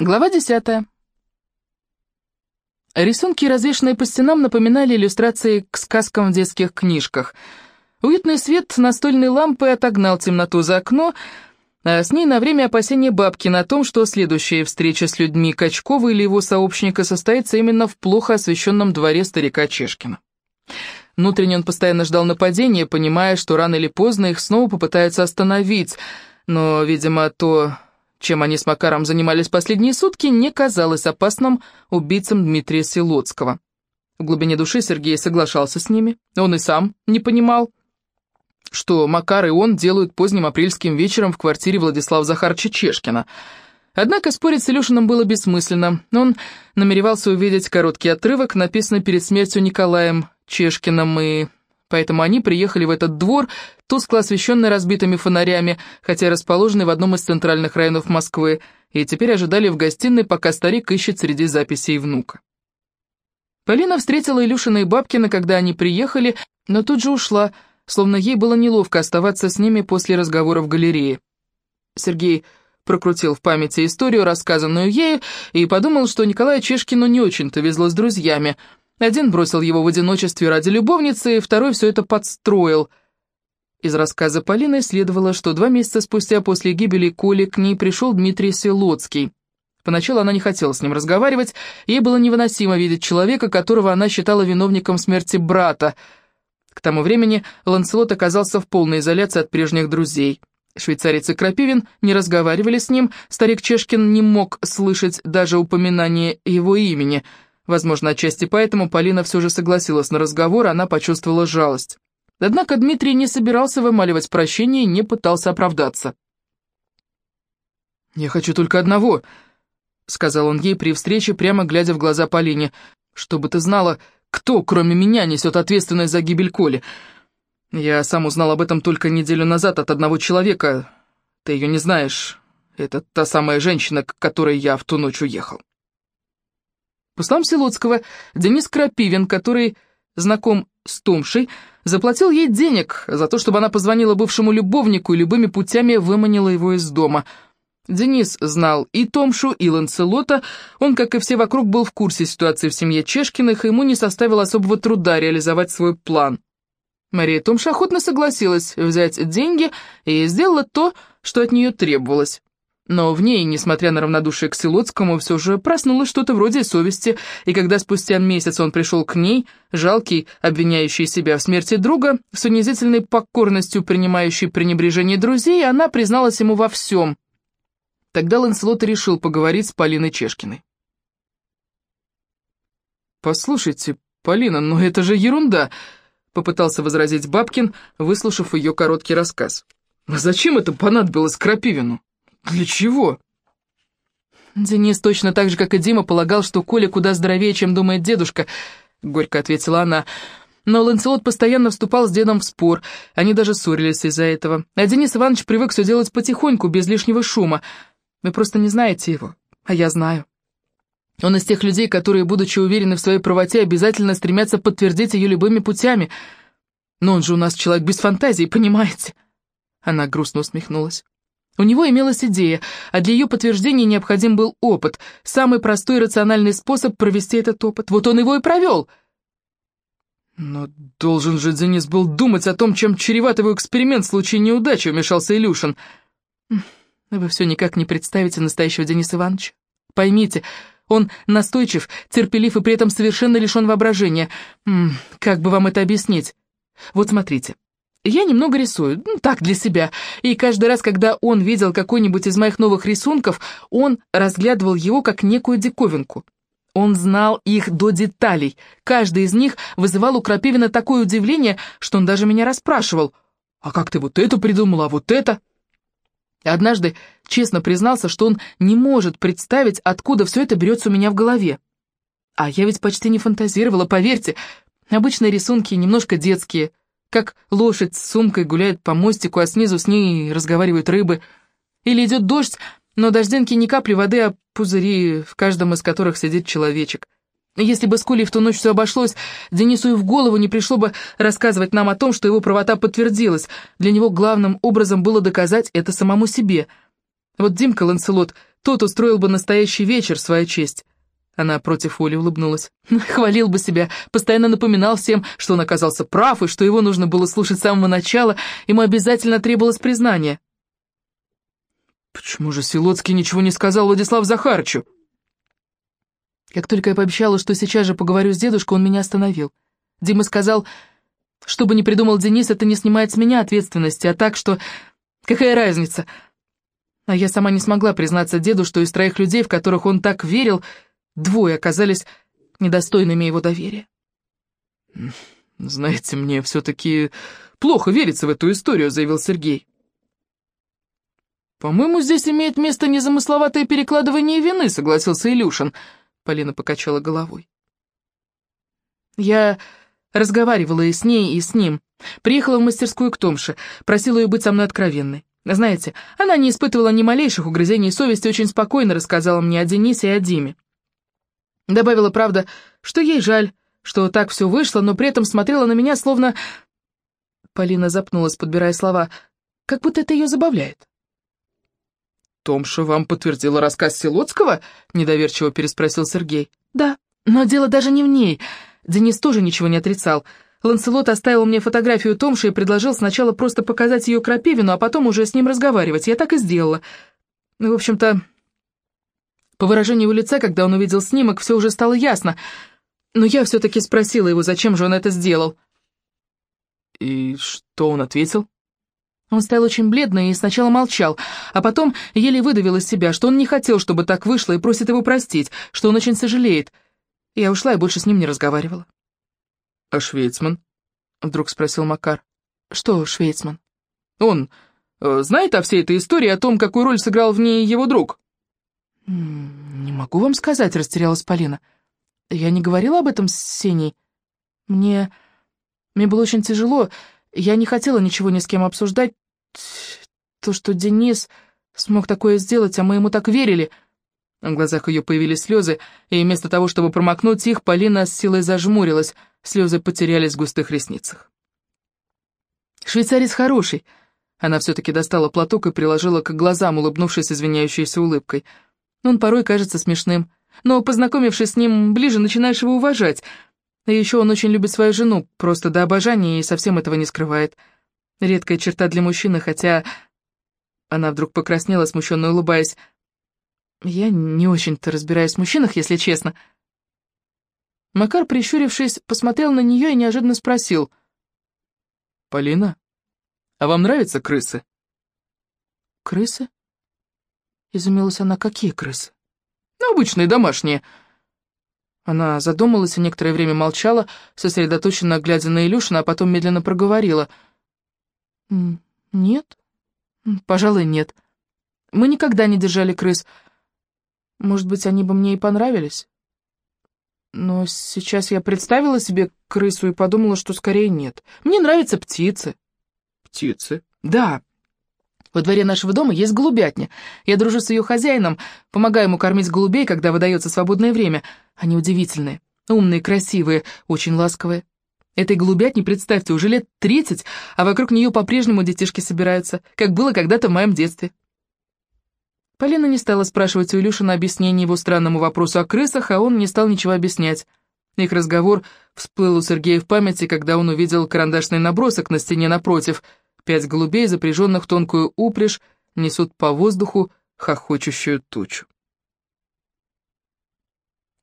Глава 10. Рисунки, развешанные по стенам, напоминали иллюстрации к сказкам в детских книжках. Уютный свет настольной лампы отогнал темноту за окно, а с ней на время опасения бабки на том, что следующая встреча с людьми Качкова или его сообщника состоится именно в плохо освещенном дворе старика Чешкина. Внутренне он постоянно ждал нападения, понимая, что рано или поздно их снова попытаются остановить, но, видимо, то чем они с Макаром занимались последние сутки, не казалось опасным убийцам Дмитрия Силоцкого. В глубине души Сергей соглашался с ними. Он и сам не понимал, что Макар и он делают поздним апрельским вечером в квартире Владислава Захарча Чешкина. Однако спорить с Илюшиным было бессмысленно. Он намеревался увидеть короткий отрывок, написанный перед смертью Николаем Чешкиным, и поэтому они приехали в этот двор, тускло освещенный разбитыми фонарями, хотя расположенный в одном из центральных районов Москвы, и теперь ожидали в гостиной, пока старик ищет среди записей внука. Полина встретила Илюшина и Бабкина, когда они приехали, но тут же ушла, словно ей было неловко оставаться с ними после разговора в галерее. Сергей прокрутил в памяти историю, рассказанную ею, и подумал, что Николаю Чешкину не очень-то везло с друзьями — один бросил его в одиночестве ради любовницы, второй все это подстроил. Из рассказа Полины следовало, что два месяца спустя после гибели Коли к ней пришел Дмитрий Селоцкий. Поначалу она не хотела с ним разговаривать, ей было невыносимо видеть человека, которого она считала виновником смерти брата. К тому времени Ланселот оказался в полной изоляции от прежних друзей. Швейцарец и Крапивин не разговаривали с ним, старик Чешкин не мог слышать даже упоминания его имени — Возможно, отчасти поэтому Полина все же согласилась на разговор, она почувствовала жалость. Однако Дмитрий не собирался вымаливать прощение и не пытался оправдаться. «Я хочу только одного», — сказал он ей при встрече, прямо глядя в глаза Полине, «чтобы ты знала, кто, кроме меня, несет ответственность за гибель Коли. Я сам узнал об этом только неделю назад от одного человека. Ты ее не знаешь. Это та самая женщина, к которой я в ту ночь уехал». По словам Силуцкого, Денис Крапивин, который знаком с Томшей, заплатил ей денег за то, чтобы она позвонила бывшему любовнику и любыми путями выманила его из дома. Денис знал и Томшу, и Ланселота, он, как и все вокруг, был в курсе ситуации в семье Чешкиных, и ему не составило особого труда реализовать свой план. Мария Томша охотно согласилась взять деньги и сделала то, что от нее требовалось. Но в ней, несмотря на равнодушие к Силотскому, все же проснулось что-то вроде совести, и когда спустя месяц он пришел к ней, жалкий, обвиняющий себя в смерти друга, с унизительной покорностью принимающий пренебрежение друзей, она призналась ему во всем. Тогда Ланселот решил поговорить с Полиной Чешкиной. «Послушайте, Полина, ну это же ерунда!» — попытался возразить Бабкин, выслушав ее короткий рассказ. «А зачем это понадобилось Крапивину?» «Для чего?» «Денис точно так же, как и Дима, полагал, что Коля куда здоровее, чем думает дедушка», — горько ответила она. Но Ланселот постоянно вступал с дедом в спор, они даже ссорились из-за этого. А Денис Иванович привык все делать потихоньку, без лишнего шума. Вы просто не знаете его, а я знаю. Он из тех людей, которые, будучи уверены в своей правоте, обязательно стремятся подтвердить ее любыми путями. Но он же у нас человек без фантазии, понимаете?» Она грустно усмехнулась. У него имелась идея, а для ее подтверждения необходим был опыт, самый простой и рациональный способ провести этот опыт. Вот он его и провел. Но должен же Денис был думать о том, чем чреват его эксперимент в случае неудачи, вмешался Илюшин. Вы все никак не представите настоящего Дениса Ивановича. Поймите, он настойчив, терпелив и при этом совершенно лишен воображения. Как бы вам это объяснить? Вот смотрите. Я немного рисую, ну, так, для себя, и каждый раз, когда он видел какой-нибудь из моих новых рисунков, он разглядывал его как некую диковинку. Он знал их до деталей, каждый из них вызывал у Крапивина такое удивление, что он даже меня расспрашивал, «А как ты вот это придумала, а вот это?» Однажды честно признался, что он не может представить, откуда все это берется у меня в голове. А я ведь почти не фантазировала, поверьте, обычные рисунки немножко детские – как лошадь с сумкой гуляет по мостику, а снизу с ней разговаривают рыбы. Или идет дождь, но дождинки не капли воды, а пузыри, в каждом из которых сидит человечек. Если бы с Колей в ту ночь все обошлось, Денису и в голову не пришло бы рассказывать нам о том, что его правота подтвердилась. Для него главным образом было доказать это самому себе. Вот Димка Ланселот тот устроил бы настоящий вечер в свою честь. Она против Оли улыбнулась. Хвалил бы себя, постоянно напоминал всем, что он оказался прав, и что его нужно было слушать с самого начала, ему обязательно требовалось признание. Почему же Силоцкий ничего не сказал Владиславу Захарычу? Как только я пообещала, что сейчас же поговорю с дедушкой, он меня остановил. Дима сказал, что бы ни придумал Денис, это не снимает с меня ответственности, а так что... Какая разница? А я сама не смогла признаться деду, что из троих людей, в которых он так верил, двое оказались недостойными его доверия. «Знаете, мне все-таки плохо верится в эту историю», — заявил Сергей. «По-моему, здесь имеет место незамысловатое перекладывание вины», — согласился Илюшин. Полина покачала головой. «Я разговаривала и с ней, и с ним. Приехала в мастерскую к Томше, просила ее быть со мной откровенной. Знаете, она не испытывала ни малейших угрызений совести, очень спокойно рассказала мне о Денисе и о Диме. Добавила, правда, что ей жаль, что так все вышло, но при этом смотрела на меня, словно... Полина запнулась, подбирая слова, как будто это ее забавляет. «Томша вам подтвердила рассказ Силоцкого?» — недоверчиво переспросил Сергей. «Да, но дело даже не в ней. Денис тоже ничего не отрицал. Ланселот оставил мне фотографию Томши и предложил сначала просто показать ее Крапивину, а потом уже с ним разговаривать. Я так и сделала. Ну, в общем-то, по выражению его лица, когда он увидел снимок, все уже стало ясно. Но я все-таки спросила его, зачем же он это сделал. «И что он ответил?» Он стоял очень бледный и сначала молчал, а потом еле выдавил из себя, что он не хотел, чтобы так вышло, и просит его простить, что он очень сожалеет. Я ушла и больше с ним не разговаривала. «А Швейцман?» — вдруг спросил Макар. «Что Швейцман?» «Он э, знает о всей этой истории, о том, какую роль сыграл в ней его друг?» «Не могу вам сказать», — растерялась Полина. «Я не говорила об этом с Сеней. Мне... Мне было очень тяжело. Я не хотела ничего ни с кем обсуждать. То, что Денис смог такое сделать, а мы ему так верили...» В глазах ее появились слезы, и вместо того, чтобы промокнуть их, Полина с силой зажмурилась, слезы потерялись в густых ресницах. «Швейцарец хороший», она все-таки достала платок и приложила к глазам, улыбнувшись извиняющейся улыбкой. Он порой кажется смешным, но, познакомившись с ним ближе, начинаешь его уважать. И еще он очень любит свою жену, просто до обожания и совсем этого не скрывает. Редкая черта для мужчины, хотя... Она вдруг покраснела, смущенно улыбаясь. Я не очень-то разбираюсь в мужчинах, если честно. Макар, прищурившись, посмотрел на нее и неожиданно спросил. «Полина, а вам нравятся крысы?» «Крысы?» Изумилась она, какие крысы? «Ну, обычные, домашние». Она задумалась и некоторое время молчала, сосредоточенно глядя на Илюшина, а потом медленно проговорила. «Нет, пожалуй, нет. Мы никогда не держали крыс. Может быть, они бы мне и понравились. Но сейчас я представила себе крысу и подумала, что скорее нет. Мне нравятся птицы. Птицы? Да. Во дворе нашего дома есть голубятня. Я дружу с ее хозяином, помогаю ему кормить голубей, когда выдается свободное время. Они удивительные, умные, красивые, очень ласковые. Этой голубятне, представьте, уже лет тридцать, а вокруг нее по-прежнему детишки собираются, как было когда-то в моем детстве. Полина не стала спрашивать у Илюшина объяснение его странному вопросу о крысах, а он не стал ничего объяснять. Их разговор всплыл у Сергея в памяти, когда он увидел карандашный набросок на стене напротив. Пять голубей, запряженных тонкую упряжь, несут по воздуху хохочущую тучу.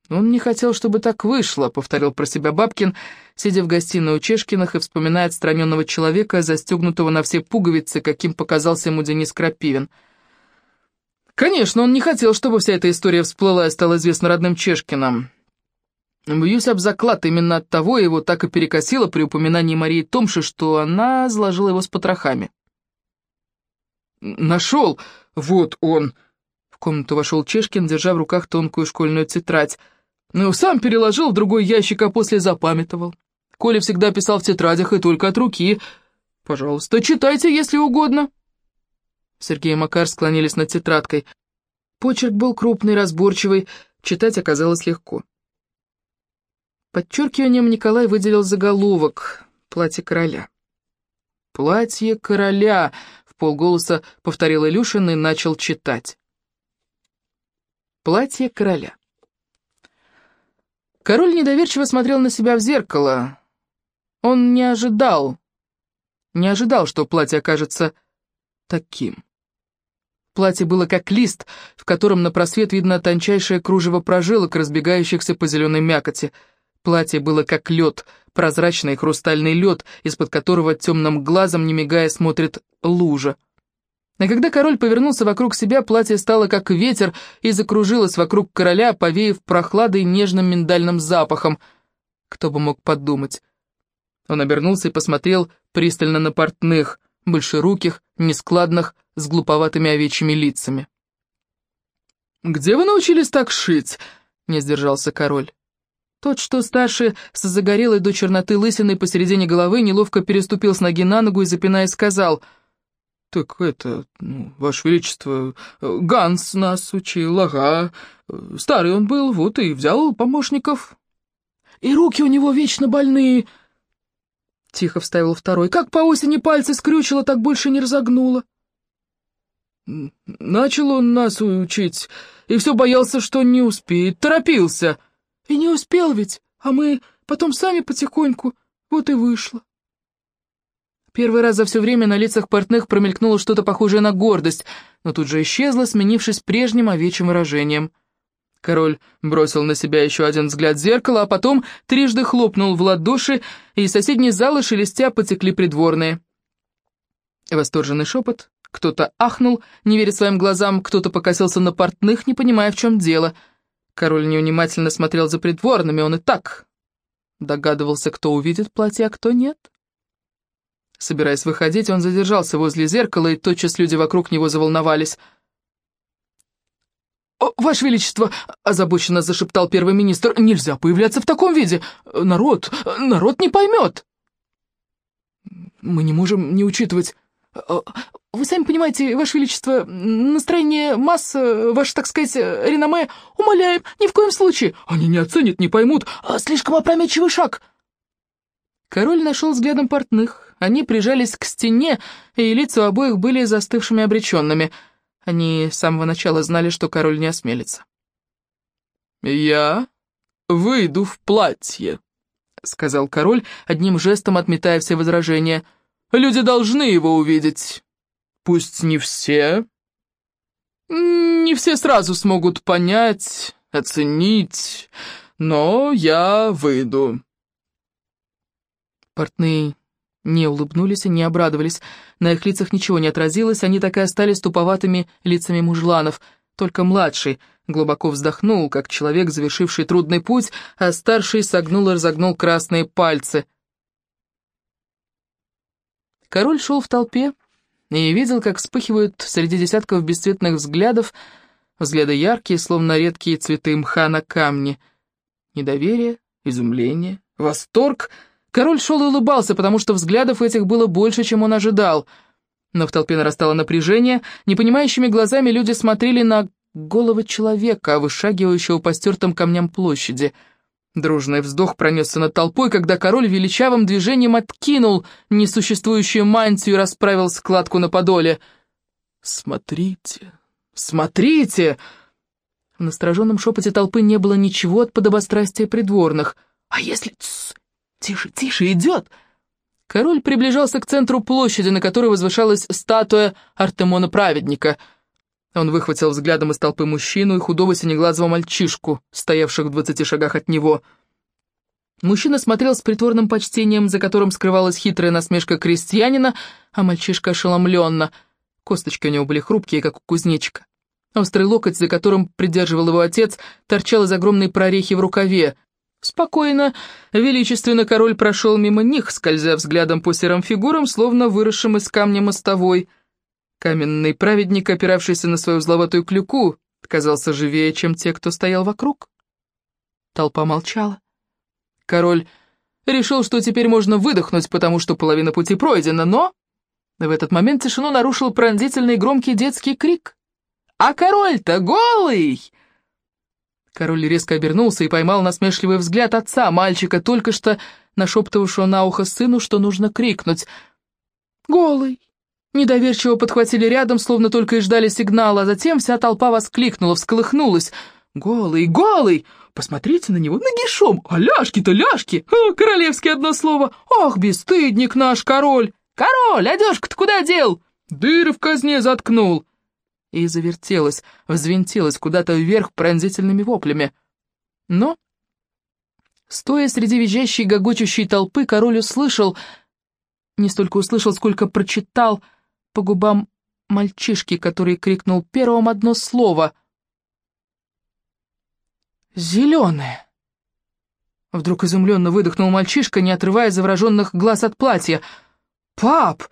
«Он не хотел, чтобы так вышло», — повторил про себя Бабкин, сидя в гостиной у Чешкиных и вспоминая отстраненного человека, застегнутого на все пуговицы, каким показался ему Денис Крапивин — Конечно, он не хотел, чтобы вся эта история всплыла и стала известна родным Чешкиным. Бьюсь об заклад, именно от того его так и перекосило при упоминании Марии Томши, что она сложила его с потрохами. «Нашел! Вот он!» В комнату вошел Чешкин, держа в руках тонкую школьную тетрадь. Ну, сам переложил в другой ящик, а после запамятовал. Коля всегда писал в тетрадях и только от руки. Пожалуйста, читайте, если угодно. Сергей и Макар склонились над тетрадкой. Почерк был крупный, разборчивый, читать оказалось легко. Подчеркиванием Николай выделил заголовок «Платье короля». «Платье короля», — в полголоса повторил Илюшин и начал читать. Платье короля. Король недоверчиво смотрел на себя в зеркало. Он не ожидал, не ожидал, что платье окажется таким. Платье было как лист, в котором на просвет видно тончайшее кружево прожилок, разбегающихся по зеленой мякоти. Платье было как лед, прозрачный хрустальный лед, из-под которого темным глазом, не мигая, смотрит лужа. А когда король повернулся вокруг себя, платье стало как ветер и закружилось вокруг короля, повеяв прохладой нежным миндальным запахом. Кто бы мог подумать. Он обернулся и посмотрел пристально на портных, большеруких, нескладных, с глуповатыми овечьими лицами. «Где вы научились так шить?» — не сдержался король. Тот, что старше, с загорелой до черноты лысиной посередине головы, неловко переступил с ноги на ногу и, запинаясь, сказал — «Так это, ну, Ваше Величество, Ганс нас учил, ага. Старый он был, вот и взял помощников». «И руки у него вечно больные», — тихо вставил второй. «Как по осени пальцы скрючило, так больше не разогнуло». «Начал он нас учить, и все боялся, что не успеет, торопился». «И не успел ведь, а мы потом сами потихоньку, вот и вышло». Первый раз за все время на лицах портных промелькнуло что-то похожее на гордость, но тут же исчезло, сменившись прежним овечьим выражением. Король бросил на себя еще один взгляд в зеркало, а потом трижды хлопнул в ладоши, и из соседней залы шелестя потекли придворные. Восторженный шепот, кто-то ахнул, не веря своим глазам, кто-то покосился на портных, не понимая, в чем дело. Король невнимательно смотрел за придворными, он и так догадывался, кто увидит платье, а кто нет. Собираясь выходить, он задержался возле зеркала, и тотчас люди вокруг него заволновались. «Ваше Величество!» — озабоченно зашептал первый министр. «Нельзя появляться в таком виде! Народ, народ не поймет!» «Мы не можем не учитывать...» «Вы сами понимаете, Ваше Величество, настроение масс, ваше, так сказать, реноме, умоляем, ни в коем случае. Они не оценят, не поймут. Слишком опрометчивый шаг!» Король нашел взглядом портных, они прижались к стене, и лица обоих были застывшими обреченными. Они с самого начала знали, что король не осмелится. «Я выйду в платье», — сказал король, одним жестом отметая все возражения. «Люди должны его увидеть. Пусть не все. Не все сразу смогут понять, оценить, но я выйду». Портные не улыбнулись и не обрадовались. На их лицах ничего не отразилось, они так и остались туповатыми лицами мужланов. Только младший глубоко вздохнул, как человек, завершивший трудный путь, а старший согнул и разогнул красные пальцы. Король шел в толпе и видел, как вспыхивают среди десятков бесцветных взглядов, взгляды яркие, словно редкие цветы мха на камне. Недоверие, изумление, восторг — Король шел и улыбался, потому что взглядов этих было больше, чем он ожидал. Но в толпе нарастало напряжение, непонимающими глазами люди смотрели на голову человека, вышагивающего по стертым камням площади. Дружный вздох пронесся над толпой, когда король величавым движением откинул несуществующую мантию и расправил складку на подоле. «Смотрите, смотрите!» В настороженном шепоте толпы не было ничего от подобострастия придворных. «А если...» «Тише, тише, идет!» Король приближался к центру площади, на которой возвышалась статуя Артемона Праведника. Он выхватил взглядом из толпы мужчину и худого синеглазого мальчишку, стоявших в двадцати шагах от него. Мужчина смотрел с притворным почтением, за которым скрывалась хитрая насмешка крестьянина, а мальчишка ошеломленно. Косточки у него были хрупкие, как у кузнечика. Острый локоть, за которым придерживал его отец, торчал из огромной прорехи в рукаве. Спокойно, величественно король прошел мимо них, скользя взглядом по серым фигурам, словно выросшим из камня мостовой. Каменный праведник, опиравшийся на свою узловатую клюку, казался живее, чем те, кто стоял вокруг. Толпа молчала. Король решил, что теперь можно выдохнуть, потому что половина пути пройдена, но... В этот момент тишину нарушил пронзительный громкий детский крик. «А король-то голый!» Король резко обернулся и поймал насмешливый взгляд отца, мальчика, только что нашептывавшего на ухо сыну, что нужно крикнуть. «Голый!» Недоверчиво подхватили рядом, словно только и ждали сигнала, а затем вся толпа воскликнула, всколыхнулась. Голый, голый! Посмотрите на него, нагишом! А ляжки-то ляжки! А, королевские одно слово! Ох, бесстыдник наш король! Король, одежку-то куда дел? Дыры в казне заткнул!» И завертелась, взвинтилась куда-то вверх пронзительными воплями. Но, стоя среди визжащей гогочущей толпы, король услышал, не столько услышал, сколько прочитал по губам мальчишки, который крикнул первым одно слово — «Зеленое!» Вдруг изумленно выдохнул мальчишка, не отрывая завороженных глаз от платья. «Пап,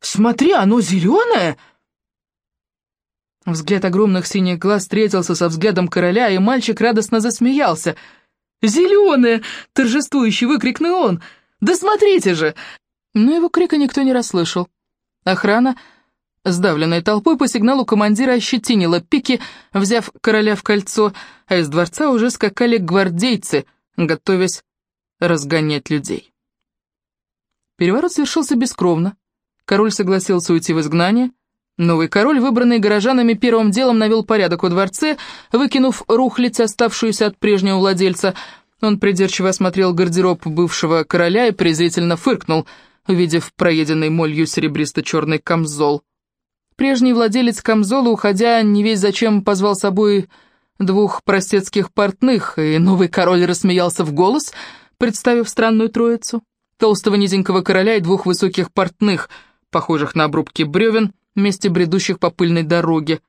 смотри, оно зеленое!» Взгляд огромных синих глаз встретился со взглядом короля, и мальчик радостно засмеялся. «Зеленое!» — торжествующе выкрикнул он. «Да смотрите же!» Но его крика никто не расслышал. Охрана Сдавленной толпой по сигналу командира ощетинила пики, взяв короля в кольцо, а из дворца уже скакали гвардейцы, готовясь разгонять людей. Переворот совершился бескровно. Король согласился уйти в изгнание. Новый король, выбранный горожанами, первым делом навел порядок во дворце, выкинув рухлядь, оставшуюся от прежнего владельца. Он придирчиво осмотрел гардероб бывшего короля и презрительно фыркнул, увидев проеденный молью серебристо-черный камзол. Прежний владелец камзола, уходя, не весь зачем позвал с собой двух простецких портных, и новый король рассмеялся в голос, представив странную троицу. Толстого низенького короля и двух высоких портных, похожих на обрубки бревен, вместе бредущих по пыльной дороге.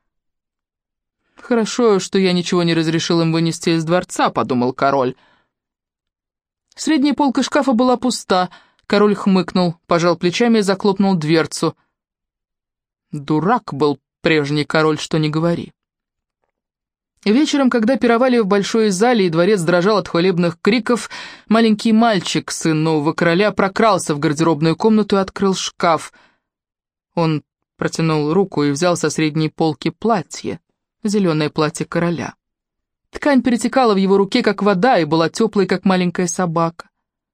«Хорошо, что я ничего не разрешил им вынести из дворца», — подумал король. Средняя полка шкафа была пуста, король хмыкнул, пожал плечами и захлопнул дверцу — Дурак был прежний король, что не говори. Вечером, когда пировали в большой зале и дворец дрожал от хвалебных криков, маленький мальчик, сын нового короля, прокрался в гардеробную комнату и открыл шкаф. Он протянул руку и взял со средней полки платье, зеленое платье короля. Ткань перетекала в его руке, как вода, и была теплой, как маленькая собака.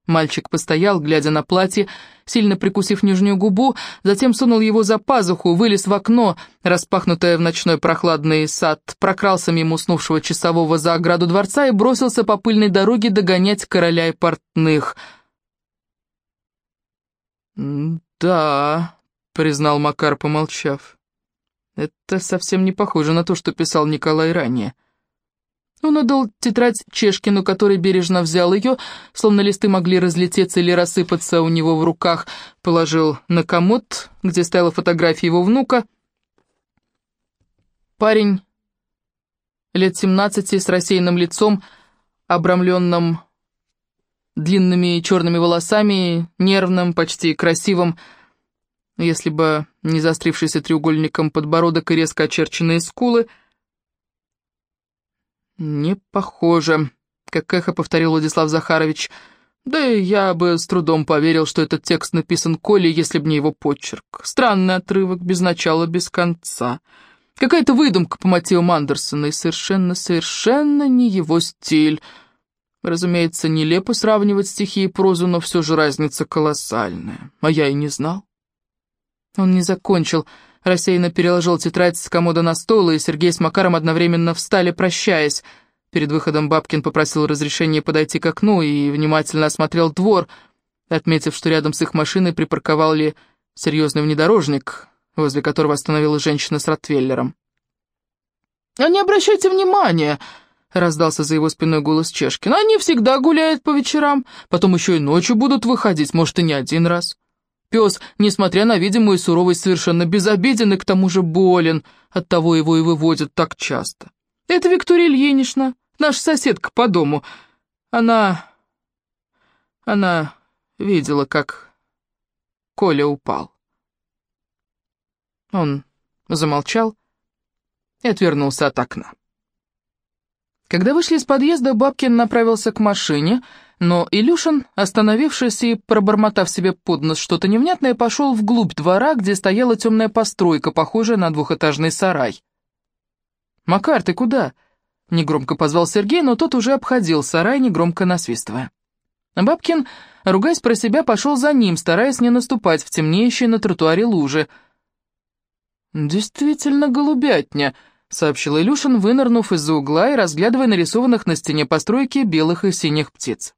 Мальчик постоял, глядя на платье, сильно прикусив нижнюю губу, затем сунул его за пазуху, вылез в окно, распахнутое в ночной прохладный сад, прокрался мимо уснувшего часового за ограду дворца и бросился по пыльной дороге догонять короля и портных. «Да», — признал Макар, помолчав, — «это совсем не похоже на то, что писал Николай ранее». Он отдал тетрадь Чешкину, который бережно взял ее, словно листы могли разлететься или рассыпаться у него в руках, положил на комод, где стояла фотография его внука. Парень лет семнадцати с рассеянным лицом, обрамленным длинными черными волосами, нервным, почти красивым, если бы не заострившийся треугольником подбородок и резко очерченные скулы — «Не похоже», — как эхо повторил Владислав Захарович. «Да и я бы с трудом поверил, что этот текст написан Колей, если б не его почерк. Странный отрывок, без начала, без конца. Какая-то выдумка по мотивам Андерсона, и совершенно-совершенно не его стиль». Разумеется, нелепо сравнивать стихи и прозу, но все же разница колоссальная. А я и не знал. Он не закончил, рассеянно переложил тетрадь с комода на стол, и Сергей с Макаром одновременно встали, прощаясь. Перед выходом Бабкин попросил разрешения подойти к окну и внимательно осмотрел двор, отметив, что рядом с их машиной припарковал ли серьезный внедорожник, возле которого остановилась женщина с Ротвейлером. «А не обращайте внимания!» — раздался за его спиной голос Чешкин. «Они всегда гуляют по вечерам, потом еще и ночью будут выходить, может, и не один раз». Пес, несмотря на видимую суровость, совершенно безобиден и к тому же болен, оттого его и выводят так часто. Это Виктория Ильинична, наша соседка по дому. Она... она видела, как Коля упал. Он замолчал и отвернулся от окна. Когда вышли из подъезда, Бабкин направился к машине, но Илюшин, остановившись и пробормотав себе под нос что-то невнятное, пошел вглубь двора, где стояла темная постройка, похожая на двухэтажный сарай. «Макар, ты куда?» — негромко позвал Сергей, но тот уже обходил сарай, негромко насвистывая. Бабкин, ругаясь про себя, пошел за ним, стараясь не наступать в темнеющие на тротуаре лужи. «Действительно голубятня», — сообщил Илюшин, вынырнув из-за угла и разглядывая нарисованных на стене постройки белых и синих птиц.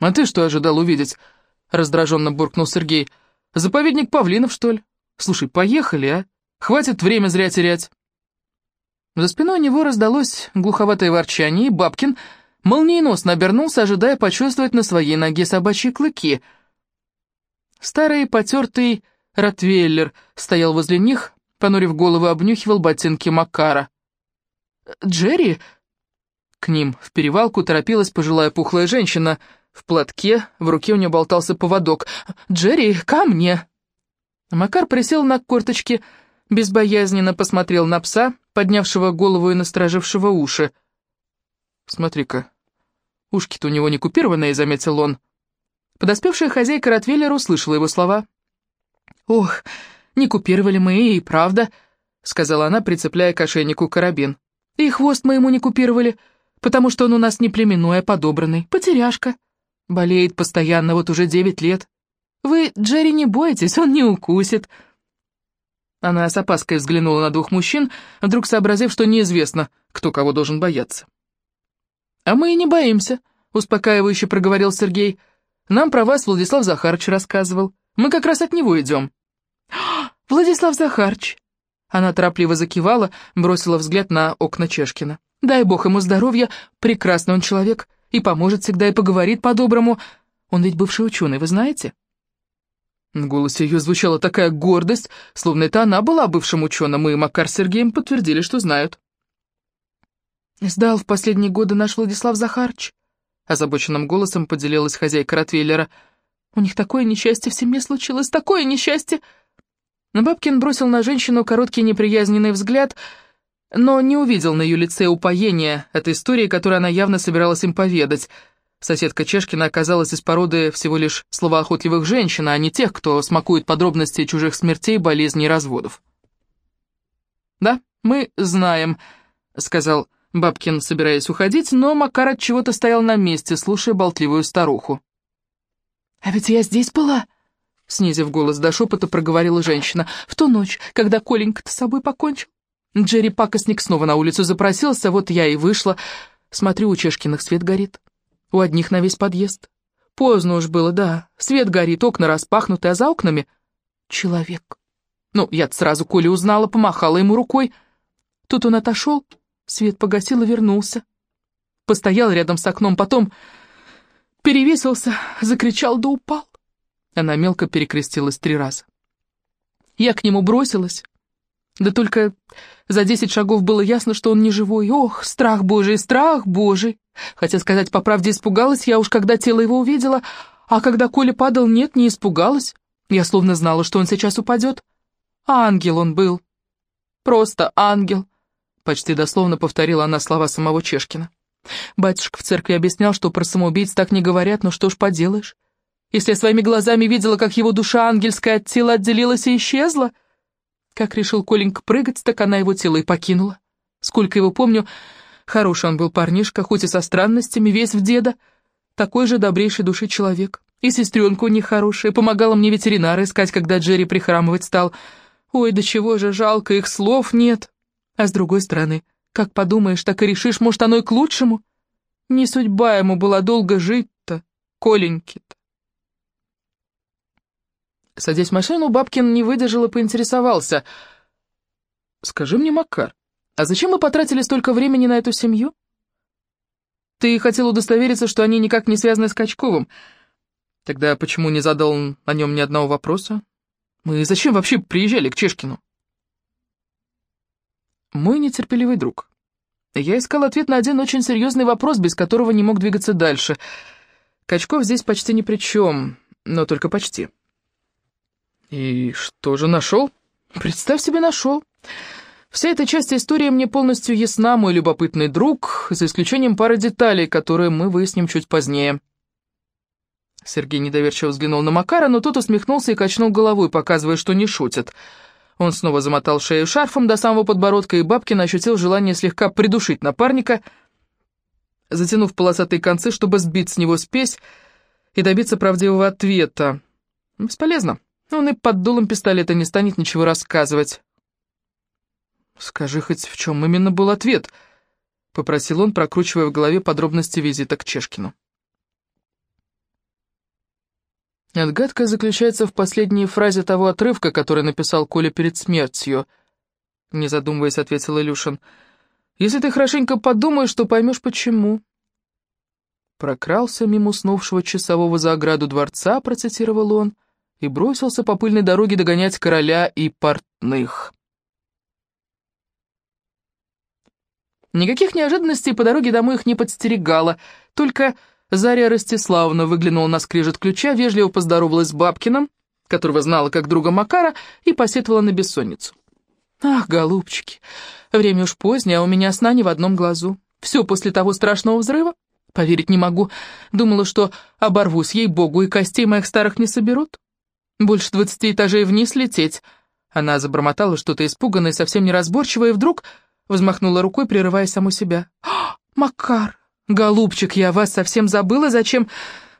«А ты что ожидал увидеть?» — раздраженно буркнул Сергей. «Заповедник павлинов, что ли? Слушай, поехали, а? Хватит время зря терять». За спиной у него раздалось глуховатое ворчание, и Бабкин молниеносно обернулся, ожидая почувствовать на своей ноге собачьи клыки. Старый потертый ротвейлер стоял возле них, понурив голову, обнюхивал ботинки Макара. «Джерри?» К ним в перевалку торопилась пожилая пухлая женщина. В платке, в руке у нее болтался поводок. «Джерри, ко мне!» Макар присел на корточки, безбоязненно посмотрел на пса, поднявшего голову и насторожившего уши. «Смотри-ка, ушки-то у него не купированные», — заметил он. Подоспевшая хозяйка Ротвейлера услышала его слова. «Ох, не купировали мы и правда», — сказала она, прицепляя к ошейнику карабин. «И хвост мы ему не купировали, потому что он у нас не племенной, а подобранный, потеряшка. Болеет постоянно, вот уже девять лет. Вы, Джерри, не бойтесь, он не укусит». Она с опаской взглянула на двух мужчин, вдруг сообразив, что неизвестно, кто кого должен бояться. «А мы и не боимся», — успокаивающе проговорил Сергей. «Нам про вас Владислав Захарович рассказывал. Мы как раз от него идем». «Владислав Захарович!» Она торопливо закивала, бросила взгляд на окна Чешкина. «Дай бог ему здоровья, прекрасный он человек, и поможет всегда, и поговорит по-доброму. Он ведь бывший ученый, вы знаете?» В голосе ее звучала такая гордость, словно это она была бывшим ученым, и Макар с Сергеем подтвердили, что знают. «Сдал в последние годы наш Владислав Захарыч», — озабоченным голосом поделилась хозяйка Ротвейлера. «У них такое несчастье в семье случилось, такое несчастье!» Но Бабкин бросил на женщину короткий неприязненный взгляд, но не увидел на ее лице упоения от истории, которую она явно собиралась им поведать — Соседка Чешкина оказалась из породы всего лишь словоохотливых женщин, а не тех, кто смакует подробности чужих смертей, болезней и разводов. «Да, мы знаем», — сказал Бабкин, собираясь уходить, но Макар от чего-то стоял на месте, слушая болтливую старуху. «А ведь я здесь была», — снизив голос до шепота, проговорила женщина, «в ту ночь, когда Коленька-то с собой покончил. Джерри Пакостник снова на улицу запросился, вот я и вышла. Смотрю, у Чешкиных свет горит. У одних на весь подъезд. Поздно уж было, да. Свет горит, окна распахнуты, а за окнами — человек. Ну, я сразу Коля узнала, помахала ему рукой. Тут он отошел, свет погасил и вернулся. Постоял рядом с окном, потом перевесился, закричал да упал. Она мелко перекрестилась три раза. Я к нему бросилась. Да только за десять шагов было ясно, что он не живой. Ох, страх божий, страх божий. Хотя, сказать по правде, испугалась я уж, когда тело его увидела, а когда Коля падал, нет, не испугалась. Я словно знала, что он сейчас упадет. Ангел он был. Просто ангел. Почти дословно повторила она слова самого Чешкина. Батюшка в церкви объяснял, что про самоубийц так не говорят, но что ж поделаешь. Если я своими глазами видела, как его душа ангельская от тела отделилась и исчезла, как решил Коленька прыгать, так она его тело и покинула. Сколько его помню, Хороший он был парнишка, хоть и со странностями, весь в деда. Такой же добрейшей души человек. И сестренка у них хорошая, помогала мне ветеринара искать, когда Джерри прихрамывать стал. Ой, да чего же жалко, их слов нет. А с другой стороны, как подумаешь, так и решишь, может, оно и к лучшему. Не судьба ему была долго жить-то, Коленьки-то. Садясь в машину, Бабкин не выдержал и поинтересовался. «Скажи мне, Макар, а зачем мы потратили столько времени на эту семью? Ты хотел удостовериться, что они никак не связаны с Качковым. Тогда почему не задал о нем ни одного вопроса? Мы зачем вообще приезжали к Чешкину? Мой нетерпеливый друг. Я искал ответ на один очень серьезный вопрос, без которого не мог двигаться дальше. Качков здесь почти ни при чем, но только почти. И что же нашел? Представь себе, нашел. Вся эта часть истории мне полностью ясна, мой любопытный друг, за исключением пары деталей, которые мы выясним чуть позднее. Сергей недоверчиво взглянул на Макара, но тот усмехнулся и качнул головой, показывая, что не шутит. Он снова замотал шею шарфом до самого подбородка, и Бабкин ощутил желание слегка придушить напарника, затянув полосатые концы, чтобы сбить с него спесь и добиться правдивого ответа. Бесполезно. Он и под дулом пистолета не станет ничего рассказывать. «Скажи хоть, в чем именно был ответ?» — попросил он, прокручивая в голове подробности визита к Чешкину. Отгадка заключается в последней фразе того отрывка, который написал Коля перед смертью. Не задумываясь, ответил Илюшин. «Если ты хорошенько подумаешь, то поймешь, почему». Прокрался мимо уснувшего часового за ограду дворца, процитировал он, и бросился по пыльной дороге догонять короля и портных. Никаких неожиданностей по дороге домой их не подстерегало, только Заря Ростиславовна выглянула на скрежет ключа, вежливо поздоровалась с Бабкиным, которого знала как друга Макара, и посетовала на бессонницу. «Ах, голубчики, время уж позднее, а у меня сна ни в одном глазу. Все после того страшного взрыва? Поверить не могу. Думала, что оборвусь, ей-богу, и костей моих старых не соберут. Больше двадцати этажей вниз лететь». Она забормотала что-то испуганное, совсем неразборчивое, и вдруг взмахнула рукой, прерывая саму себя. «Макар, «Голубчик, я вас совсем забыла, зачем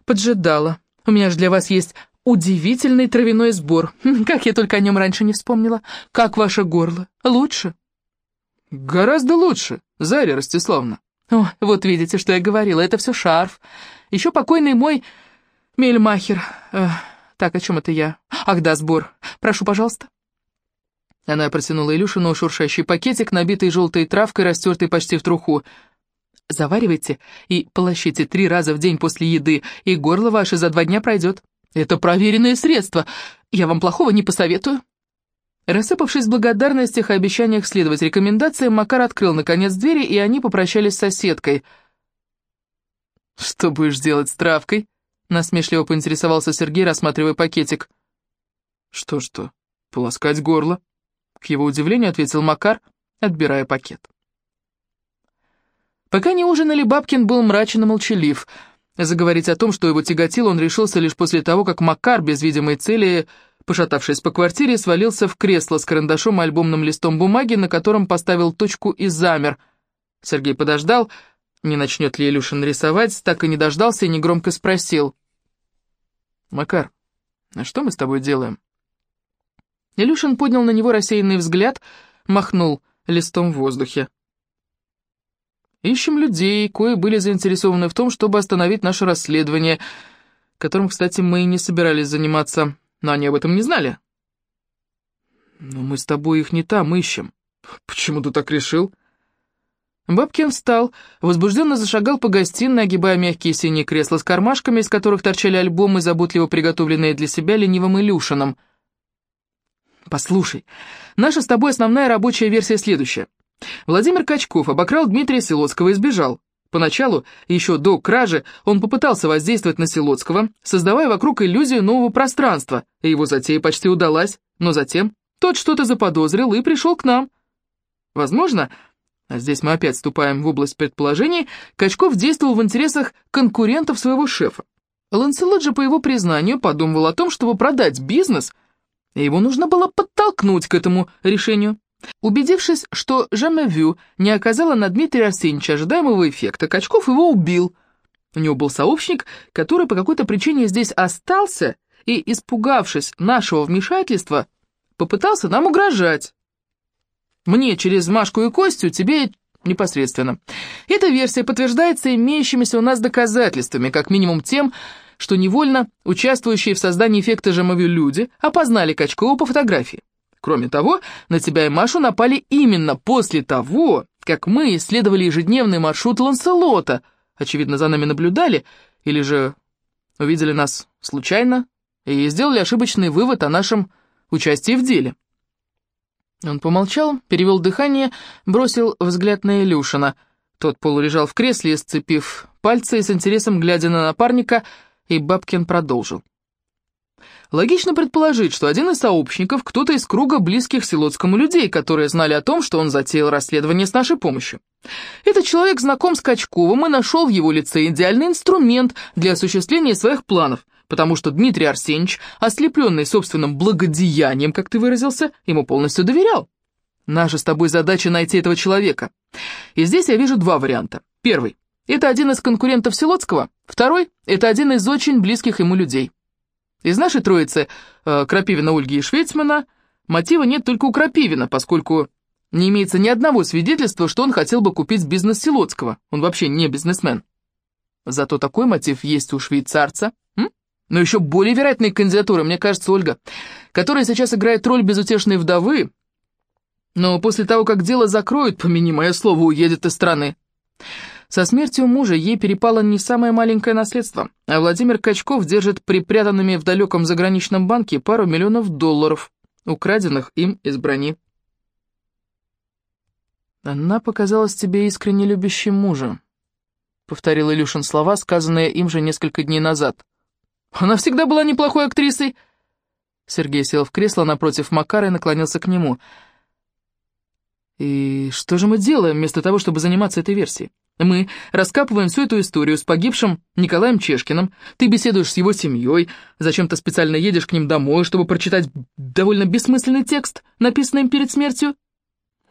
поджидала. У меня же для вас есть удивительный травяной сбор. Как я только о нем раньше не вспомнила. Как ваше горло? Лучше?» «Гораздо лучше, Заря Ростиславна». «О, вот видите, что я говорила, это все шарф. Еще покойный мой мельмахер. Так, о чем это я? Ах да, сбор. Прошу, пожалуйста». Она протянула Илюшину шуршащий пакетик, набитый желтой травкой, растертый почти в труху. Заваривайте и полощите три раза в день после еды, и горло ваше за два дня пройдет. Это проверенное средство. Я вам плохого не посоветую». Рассыпавшись в благодарностях и обещаниях следовать рекомендациям, Макар открыл, наконец, двери, и они попрощались с соседкой. «Что будешь делать с травкой?» — насмешливо поинтересовался Сергей, рассматривая пакетик. «Что-что, полоскать горло?» — к его удивлению ответил Макар, отбирая пакет. Пока не ужинали, Бабкин был мрачен и молчалив. Заговорить о том, что его тяготило, он решился лишь после того, как Макар, без видимой цели, пошатавшись по квартире, свалился в кресло с карандашом и альбомным листом бумаги, на котором поставил точку и замер. Сергей подождал, не начнет ли Илюшин рисовать, так и не дождался и негромко спросил. «Макар, а что мы с тобой делаем?» Илюшин поднял на него рассеянный взгляд, махнул листом в воздухе. Ищем людей, кои были заинтересованы в том, чтобы остановить наше расследование, которым, кстати, мы и не собирались заниматься, но они об этом не знали. Но мы с тобой их не там ищем. Почему ты так решил? Бабкин встал, возбужденно зашагал по гостиной, огибая мягкие синие кресла с кармашками, из которых торчали альбомы, заботливо приготовленные для себя ленивым Илюшином. «Послушай, наша с тобой основная рабочая версия следующая. Владимир Качков обокрал Дмитрия Силоцкого и сбежал. Поначалу, еще до кражи, он попытался воздействовать на Силоцкого, создавая вокруг иллюзию нового пространства, и его затея почти удалась, но затем тот что-то заподозрил и пришел к нам. Возможно, а здесь мы опять вступаем в область предположений, Качков действовал в интересах конкурентов своего шефа. Ланселот же, по его признанию, подумывал о том, чтобы продать бизнес, и его нужно было подтолкнуть к этому решению. Убедившись, что Жамевю не оказала на Дмитрия Арсеньевича ожидаемого эффекта, Качков его убил. У него был сообщник, который по какой-то причине здесь остался и, испугавшись нашего вмешательства, попытался нам угрожать. Мне через Машку и Костю, тебе непосредственно. Эта версия подтверждается имеющимися у нас доказательствами, как минимум тем, что невольно участвующие в создании эффекта Жамовю люди опознали Качкова по фотографии. Кроме того, на тебя и Машу напали именно после того, как мы исследовали ежедневный маршрут Ланселота. Очевидно, за нами наблюдали, или же увидели нас случайно и сделали ошибочный вывод о нашем участии в деле. Он помолчал, перевел дыхание, бросил взгляд на Илюшина. Тот полулежал в кресле, сцепив пальцы и с интересом глядя на напарника, и Бабкин продолжил. Логично предположить, что один из сообщников – кто-то из круга близких Силотскому людей, которые знали о том, что он затеял расследование с нашей помощью. Этот человек знаком с Качковым и нашел в его лице идеальный инструмент для осуществления своих планов, потому что Дмитрий Арсеньевич, ослепленный собственным благодеянием, как ты выразился, ему полностью доверял. Наша с тобой задача найти этого человека. И здесь я вижу два варианта. Первый – это один из конкурентов Силотского. Второй – это один из очень близких ему людей. Из нашей троицы, э, Крапивина, Ольги и Швейцмана, мотива нет только у Крапивина, поскольку Не имеется ни одного свидетельства, что он хотел бы купить бизнес Силоцкого. Он вообще не бизнесмен. Зато такой мотив есть у швейцарца. М? Но еще более вероятные кандидатуры, мне кажется, Ольга, которая сейчас играет роль безутешной вдовы, но после того, как дело закроют, помяни мое слово, уедет из страны. Со смертью мужа ей перепало не самое маленькое наследство, а Владимир Качков держит припрятанными в далеком заграничном банке пару миллионов долларов, украденных им из брони. «Она показалась тебе искренне любящим мужа», — повторил Илюшин слова, сказанные им же несколько дней назад. «Она всегда была неплохой актрисой!» Сергей сел в кресло напротив Макара и наклонился к нему. «И что же мы делаем вместо того, чтобы заниматься этой версией? Мы раскапываем всю эту историю с погибшим Николаем Чешкиным, ты беседуешь с его семьей, зачем то специально едешь к ним домой, чтобы прочитать довольно бессмысленный текст, написанный им перед смертью?»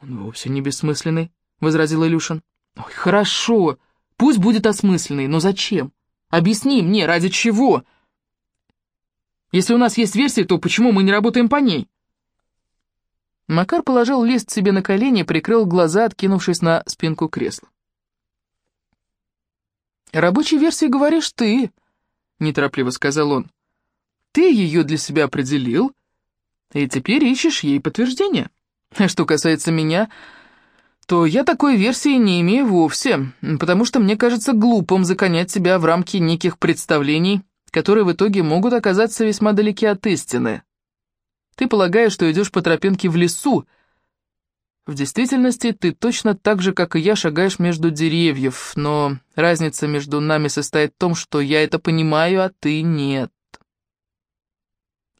«Он вовсе не бессмысленный», — возразил Илюшин. «Ой, хорошо, пусть будет осмысленный, но зачем? Объясни мне, ради чего? Если у нас есть версия, то почему мы не работаем по ней?» Макар положил лист себе на колени и прикрыл глаза, откинувшись на спинку кресла. «Рабочей версии говоришь ты», — неторопливо сказал он. «Ты ее для себя определил, и теперь ищешь ей подтверждение». А что касается меня, то я такой версии не имею вовсе, потому что мне кажется глупым загонять себя в рамки неких представлений, которые в итоге могут оказаться весьма далеки от истины. Ты полагаешь, что идешь по тропинке в лесу. В действительности ты точно так же, как и я, шагаешь между деревьев, но разница между нами состоит в том, что я это понимаю, а ты нет.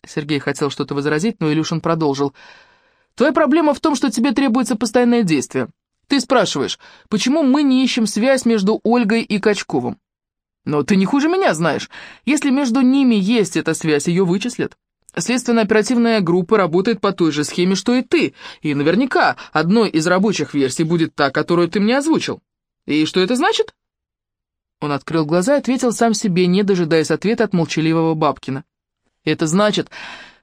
Сергей хотел что-то возразить, но Илюшин продолжил — Твоя проблема в том, что тебе требуется постоянное действие. Ты спрашиваешь, почему мы не ищем связь между Ольгой и Качковым? Но ты не хуже меня знаешь. Если между ними есть эта связь, ее вычислят. Следственно-оперативная группа работает по той же схеме, что и ты, и наверняка одной из рабочих версий будет та, которую ты мне озвучил. И что это значит?» Он открыл глаза и ответил сам себе, не дожидаясь ответа от молчаливого Бабкина. «Это значит,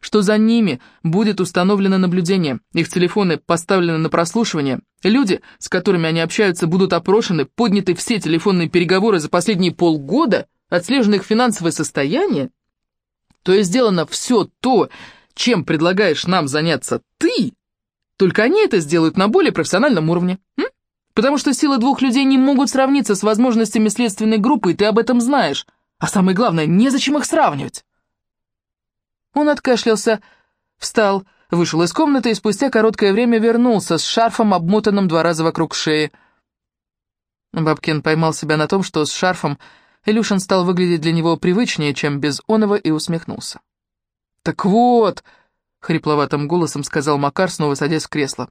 что за ними будет установлено наблюдение, их телефоны поставлены на прослушивание, люди, с которыми они общаются, будут опрошены, подняты все телефонные переговоры за последние полгода, отслежено их финансовое состояние, то есть сделано все то, чем предлагаешь нам заняться ты, только они это сделают на более профессиональном уровне. М? Потому что силы двух людей не могут сравниться с возможностями следственной группы, и ты об этом знаешь. А самое главное, незачем их сравнивать. Он откашлялся, встал, вышел из комнаты и спустя короткое время вернулся с шарфом, обмотанным два раза вокруг шеи. Бабкин поймал себя на том, что с шарфом Илюшин стал выглядеть для него привычнее, чем без оного, и усмехнулся. «Так вот», — хрипловатым голосом сказал Макар, снова садясь в кресло,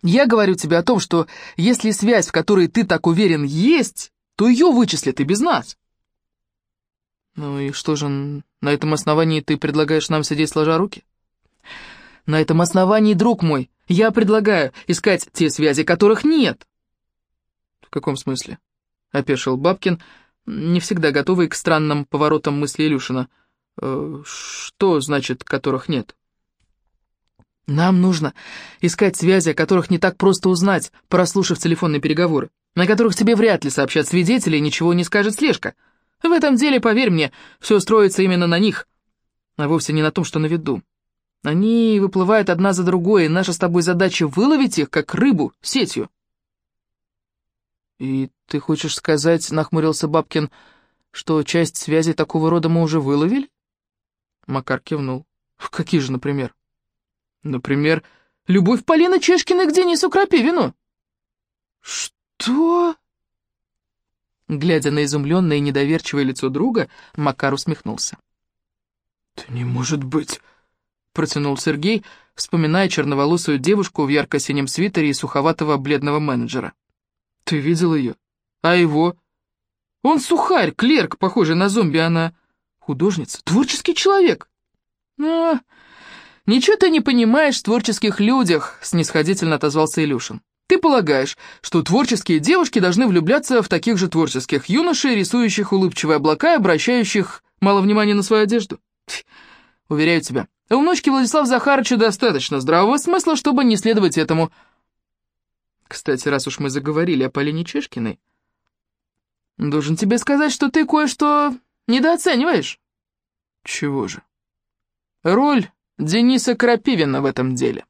«я говорю тебе о том, что если связь, в которой ты так уверен, есть, то ее вычислят и без нас». «Ну и что же, на этом основании ты предлагаешь нам сидеть сложа руки?» «На этом основании, друг мой, я предлагаю искать те связи, которых нет». «В каком смысле?» — опешил Бабкин, не всегда готовый к странным поворотам мысли Илюшина. «Э, «Что значит, которых нет?» «Нам нужно искать связи, о которых не так просто узнать, прослушав телефонные переговоры, на которых тебе вряд ли сообщат свидетели и ничего не скажет слежка». В этом деле, поверь мне, все строится именно на них, а вовсе не на том, что на виду. Они выплывают одна за другой, и наша с тобой задача выловить их, как рыбу, сетью. «И ты хочешь сказать, — нахмурился Бабкин, — что часть связи такого рода мы уже выловили?» Макар кивнул. «Какие же, например?» «Например, любовь Полины Чешкиной к Денису Крапивину». «Что?» Глядя на изумленное и недоверчивое лицо друга, Макар усмехнулся. «Это не может быть!» — протянул Сергей, вспоминая черноволосую девушку в ярко-синем свитере и суховатого бледного менеджера. «Ты видел ее? А его? Он сухарь, клерк, похожий на зомби, она художница, творческий человек!» «А, ничего ты не понимаешь в творческих людях», — снисходительно отозвался Илюшин. Ты полагаешь, что творческие девушки должны влюбляться в таких же творческих юношей, рисующих улыбчивые облака и обращающих мало внимания на свою одежду? Уверяю тебя, у внучки Владислава Захаровича достаточно здравого смысла, чтобы не следовать этому. Кстати, раз уж мы заговорили о Полине Чешкиной, должен тебе сказать, что ты кое-что недооцениваешь. Чего же? Роль Дениса Крапивина в этом деле.